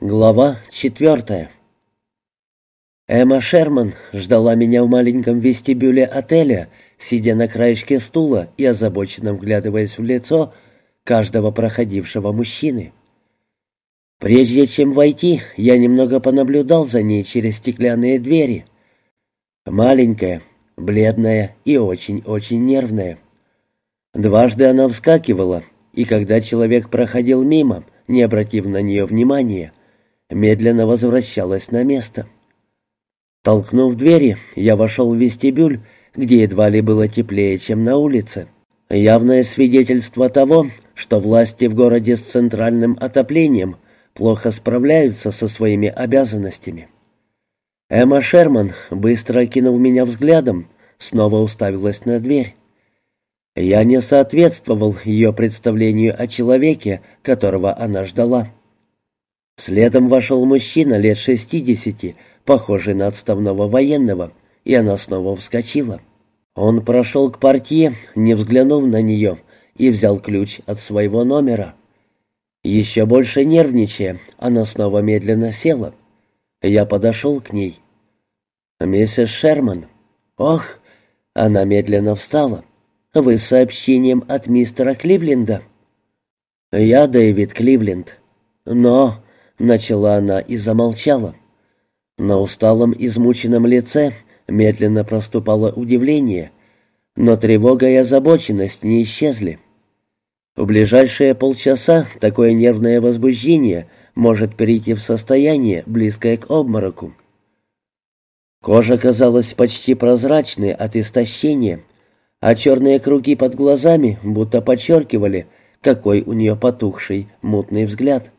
Глава четвертая. Эмма Шерман ждала меня в маленьком вестибюле отеля, сидя на краешке стула и озабоченно вглядываясь в лицо каждого проходившего мужчины. Прежде чем войти, я немного понаблюдал за ней через стеклянные двери. Маленькая, бледная и очень-очень нервная. Дважды она вскакивала, и когда человек проходил мимо, не обратив на нее внимания, медленно возвращалась на место. Толкнув двери, я вошел в вестибюль, где едва ли было теплее, чем на улице. Явное свидетельство того, что власти в городе с центральным отоплением плохо справляются со своими обязанностями. Эмма Шерман, быстро окинув меня взглядом, снова уставилась на дверь. Я не соответствовал ее представлению о человеке, которого она ждала. Следом вошел мужчина лет шестидесяти, похожий на отставного военного, и она снова вскочила. Он прошел к портье, не взглянув на нее, и взял ключ от своего номера. Еще больше нервничая, она снова медленно села. Я подошел к ней. «Миссис Шерман». «Ох!» Она медленно встала. «Вы с сообщением от мистера Кливленда?» «Я Дэвид Кливленд». «Но...» Начала она и замолчала. На усталом, измученном лице медленно проступало удивление, но тревога и озабоченность не исчезли. В ближайшие полчаса такое нервное возбуждение может перейти в состояние, близкое к обмороку. Кожа казалась почти прозрачной от истощения, а черные круги под глазами будто подчеркивали, какой у нее потухший, мутный взгляд.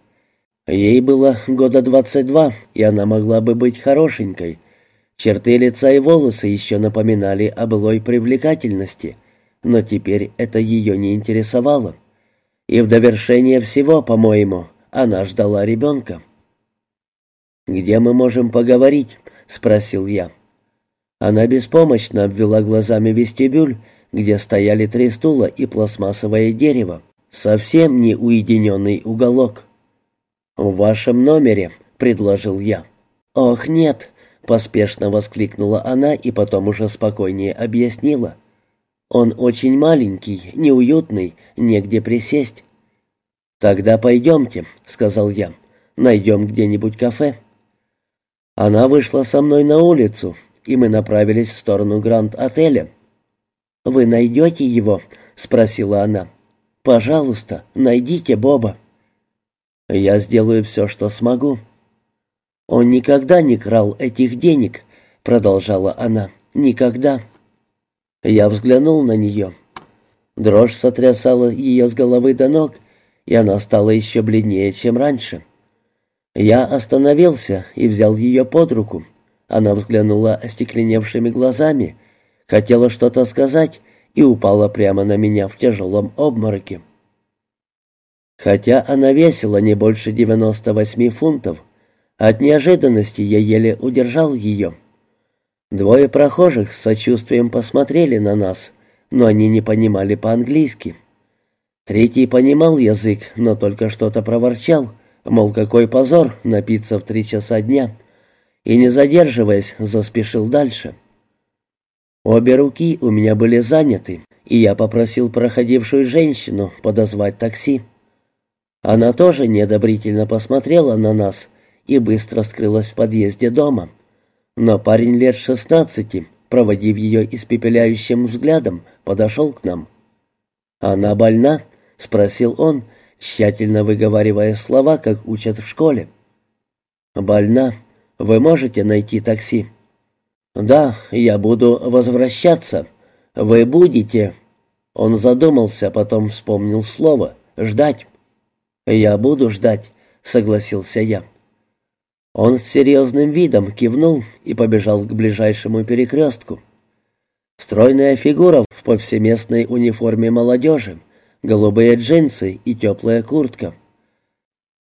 Ей было года двадцать два, и она могла бы быть хорошенькой. Черты лица и волосы еще напоминали о былой привлекательности, но теперь это ее не интересовало. И в довершение всего, по-моему, она ждала ребенка. «Где мы можем поговорить?» — спросил я. Она беспомощно обвела глазами вестибюль, где стояли три стула и пластмассовое дерево. Совсем не уединенный уголок. «В вашем номере», — предложил я. «Ох, нет», — поспешно воскликнула она и потом уже спокойнее объяснила. «Он очень маленький, неуютный, негде присесть». «Тогда пойдемте», — сказал я. «Найдем где-нибудь кафе». Она вышла со мной на улицу, и мы направились в сторону Гранд-отеля. «Вы найдете его?» — спросила она. «Пожалуйста, найдите Боба». Я сделаю все, что смогу». «Он никогда не крал этих денег», — продолжала она. «Никогда». Я взглянул на нее. Дрожь сотрясала ее с головы до ног, и она стала еще бледнее, чем раньше. Я остановился и взял ее под руку. Она взглянула остекленевшими глазами, хотела что-то сказать и упала прямо на меня в тяжелом обмороке. Хотя она весила не больше 98 фунтов, от неожиданности я еле удержал ее. Двое прохожих с сочувствием посмотрели на нас, но они не понимали по-английски. Третий понимал язык, но только что-то проворчал, мол, какой позор напиться в три часа дня, и, не задерживаясь, заспешил дальше. Обе руки у меня были заняты, и я попросил проходившую женщину подозвать такси. Она тоже неодобрительно посмотрела на нас и быстро скрылась в подъезде дома. Но парень лет шестнадцати, проводив ее испепеляющим взглядом, подошел к нам. «Она больна?» — спросил он, тщательно выговаривая слова, как учат в школе. «Больна. Вы можете найти такси?» «Да, я буду возвращаться. Вы будете...» Он задумался, потом вспомнил слово «ждать». «Я буду ждать», — согласился я. Он с серьезным видом кивнул и побежал к ближайшему перекрестку. Стройная фигура в повсеместной униформе молодежи, голубые джинсы и теплая куртка.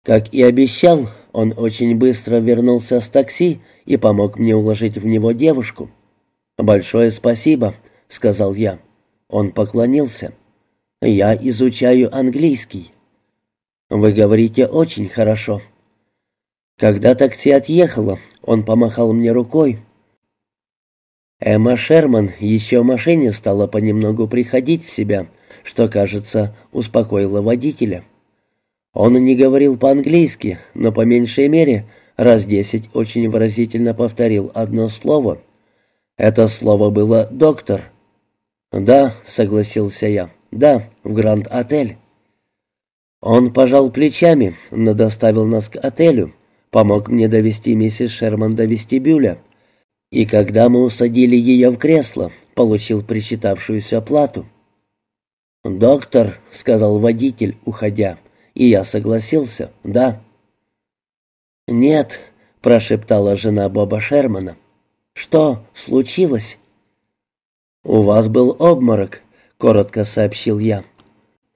Как и обещал, он очень быстро вернулся с такси и помог мне уложить в него девушку. «Большое спасибо», — сказал я. Он поклонился. «Я изучаю английский». «Вы говорите очень хорошо». Когда такси отъехало, он помахал мне рукой. Эмма Шерман еще в машине стала понемногу приходить в себя, что, кажется, успокоило водителя. Он не говорил по-английски, но по меньшей мере раз десять очень выразительно повторил одно слово. Это слово было «доктор». «Да», — согласился я, — «да, в Гранд-отель». Он пожал плечами, но доставил нас к отелю, помог мне довести миссис Шерман до вестибюля, и когда мы усадили ее в кресло, получил причитавшуюся оплату. «Доктор», — сказал водитель, уходя, и я согласился, «да». «Нет», — прошептала жена Боба Шермана. «Что случилось?» «У вас был обморок», — коротко сообщил я.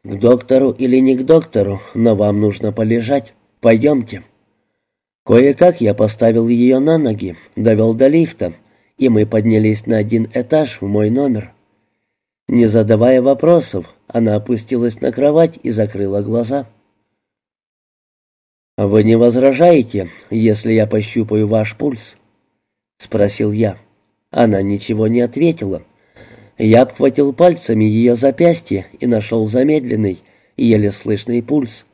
«К доктору или не к доктору, но вам нужно полежать. Пойдемте». Кое-как я поставил ее на ноги, довел до лифта, и мы поднялись на один этаж в мой номер. Не задавая вопросов, она опустилась на кровать и закрыла глаза. «Вы не возражаете, если я пощупаю ваш пульс?» — спросил я. Она ничего не ответила. Я обхватил пальцами ее запястье и нашел замедленный, еле слышный пульс.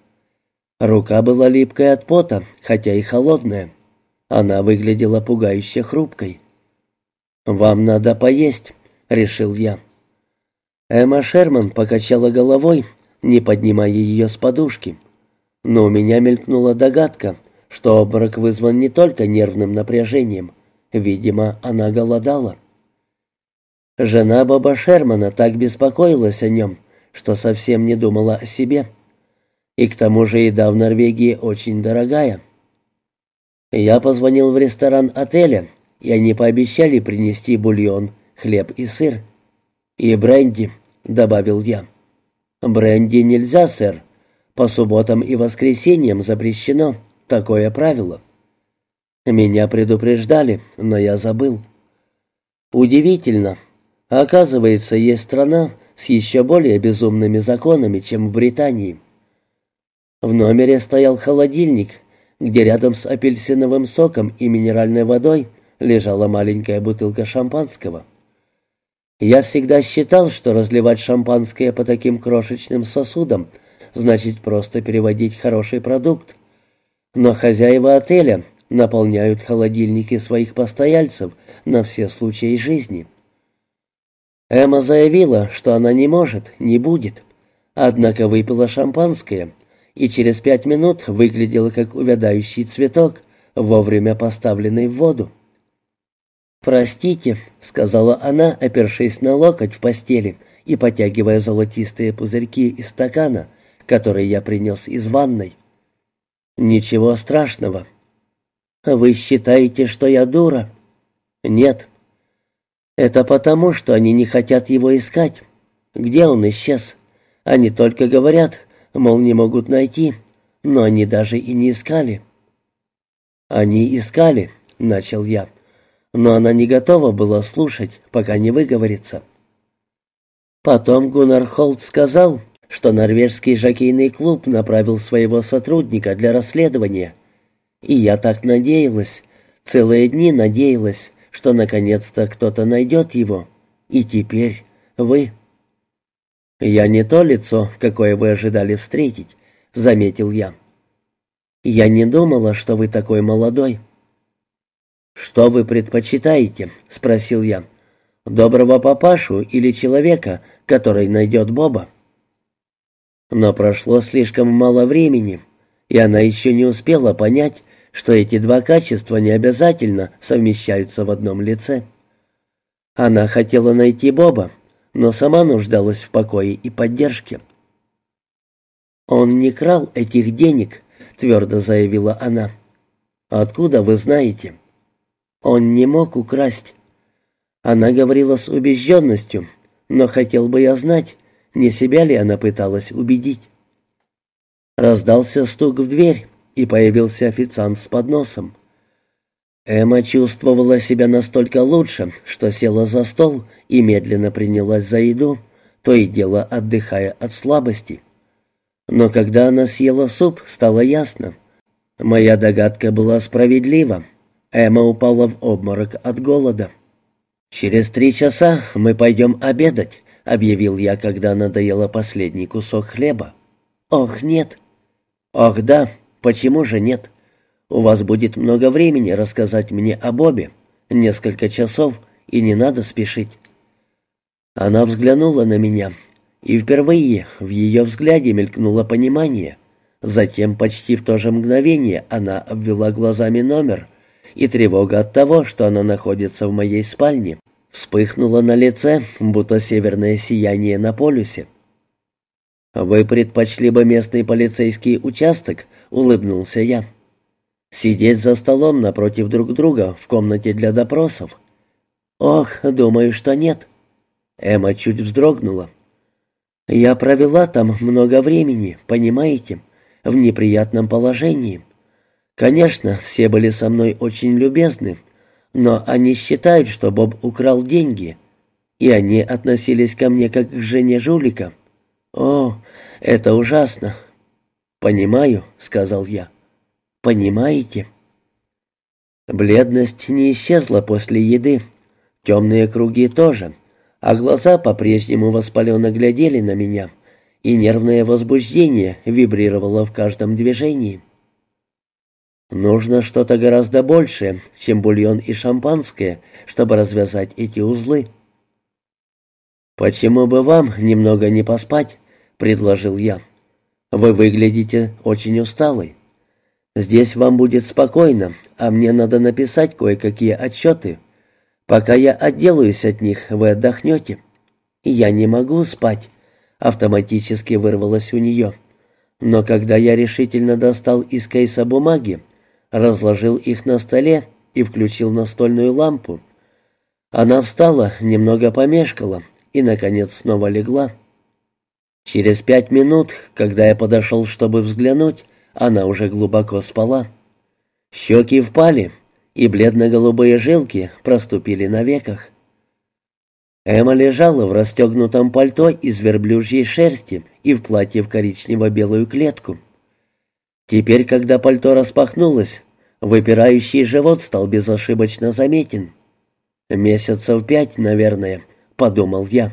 Рука была липкая от пота, хотя и холодная. Она выглядела пугающе хрупкой. «Вам надо поесть», — решил я. Эмма Шерман покачала головой, не поднимая ее с подушки. Но у меня мелькнула догадка, что обморок вызван не только нервным напряжением. Видимо, она голодала. Жена Боба Шермана так беспокоилась о нем, что совсем не думала о себе. И к тому же еда в Норвегии очень дорогая. Я позвонил в ресторан отеля, и они пообещали принести бульон, хлеб и сыр. «И бренди», — добавил я. «Бренди нельзя, сэр. По субботам и воскресеньям запрещено. Такое правило». Меня предупреждали, но я забыл. Удивительно. Оказывается, есть страна с еще более безумными законами, чем в Британии. В номере стоял холодильник, где рядом с апельсиновым соком и минеральной водой лежала маленькая бутылка шампанского. Я всегда считал, что разливать шампанское по таким крошечным сосудам значит просто переводить хороший продукт. Но хозяева отеля наполняют холодильники своих постояльцев на все случаи жизни. Эмма заявила, что она не может, не будет, однако выпила шампанское и через пять минут выглядела как увядающий цветок, вовремя поставленный в воду. «Простите», — сказала она, опершись на локоть в постели и потягивая золотистые пузырьки из стакана, который я принес из ванной. «Ничего страшного», «Вы считаете, что я дура?» «Нет». «Это потому, что они не хотят его искать. Где он исчез? Они только говорят, мол, не могут найти, но они даже и не искали». «Они искали», — начал я, но она не готова была слушать, пока не выговорится. Потом Гуннар Холт сказал, что норвежский жокейный клуб направил своего сотрудника для расследования — и я так надеялась, целые дни надеялась, что наконец-то кто-то найдет его. И теперь вы. «Я не то лицо, какое вы ожидали встретить», — заметил я. «Я не думала, что вы такой молодой». «Что вы предпочитаете?» — спросил я. «Доброго папашу или человека, который найдет Боба?» Но прошло слишком мало времени, и она еще не успела понять, что эти два качества не обязательно совмещаются в одном лице. Она хотела найти Боба, но сама нуждалась в покое и поддержке. «Он не крал этих денег», — твердо заявила она. «Откуда вы знаете?» «Он не мог украсть». Она говорила с убежденностью, но хотел бы я знать, не себя ли она пыталась убедить. Раздался стук в дверь и появился официант с подносом. Эмма чувствовала себя настолько лучше, что села за стол и медленно принялась за еду, то и дело отдыхая от слабости. Но когда она съела суп, стало ясно. Моя догадка была справедлива. Эмма упала в обморок от голода. «Через три часа мы пойдем обедать», — объявил я, когда надоела последний кусок хлеба. «Ох, нет». «Ох, да, почему же нет? У вас будет много времени рассказать мне о Бобе. Несколько часов, и не надо спешить». Она взглянула на меня, и впервые в ее взгляде мелькнуло понимание. Затем почти в то же мгновение она обвела глазами номер, и тревога от того, что она находится в моей спальне, вспыхнула на лице, будто северное сияние на полюсе. «Вы предпочли бы местный полицейский участок?» — улыбнулся я. «Сидеть за столом напротив друг друга в комнате для допросов?» «Ох, думаю, что нет». Эмма чуть вздрогнула. «Я провела там много времени, понимаете, в неприятном положении. Конечно, все были со мной очень любезны, но они считают, что Боб украл деньги, и они относились ко мне как к жене жулика. О, это ужасно. Понимаю, сказал я. Понимаете? Бледность не исчезла после еды, темные круги тоже, а глаза по-прежнему воспаленно глядели на меня, и нервное возбуждение вибрировало в каждом движении. Нужно что-то гораздо большее, чем бульон и шампанское, чтобы развязать эти узлы. «Почему бы вам немного не поспать?» — предложил я. «Вы выглядите очень усталой. Здесь вам будет спокойно, а мне надо написать кое-какие отчеты. Пока я отделаюсь от них, вы отдохнете». «Я не могу спать», — автоматически вырвалось у нее. Но когда я решительно достал из кейса бумаги, разложил их на столе и включил настольную лампу. Она встала, немного помешкала и, наконец, снова легла. Через пять минут, когда я подошел, чтобы взглянуть, она уже глубоко спала. Щеки впали, и бледно-голубые жилки проступили на веках. Эмма лежала в расстегнутом пальто из верблюжьей шерсти и в платье в коричнево-белую клетку. Теперь, когда пальто распахнулось, выпирающий живот стал безошибочно заметен. «Месяцев пять, наверное», — подумал я.